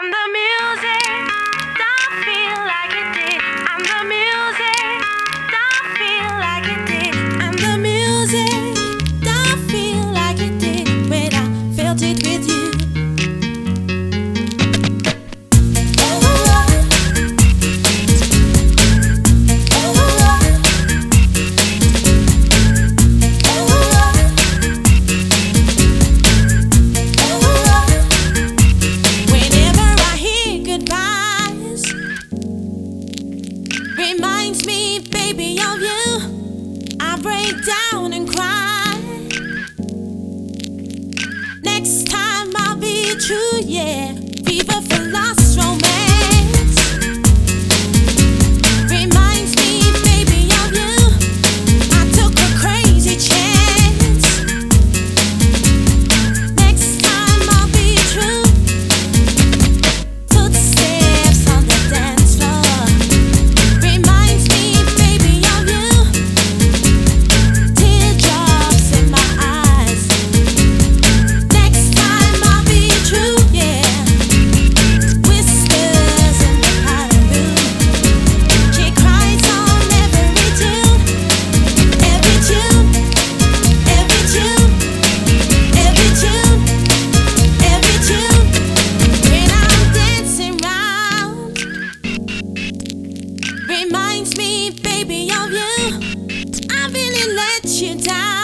I'm the music. baby, of you. I really let you down.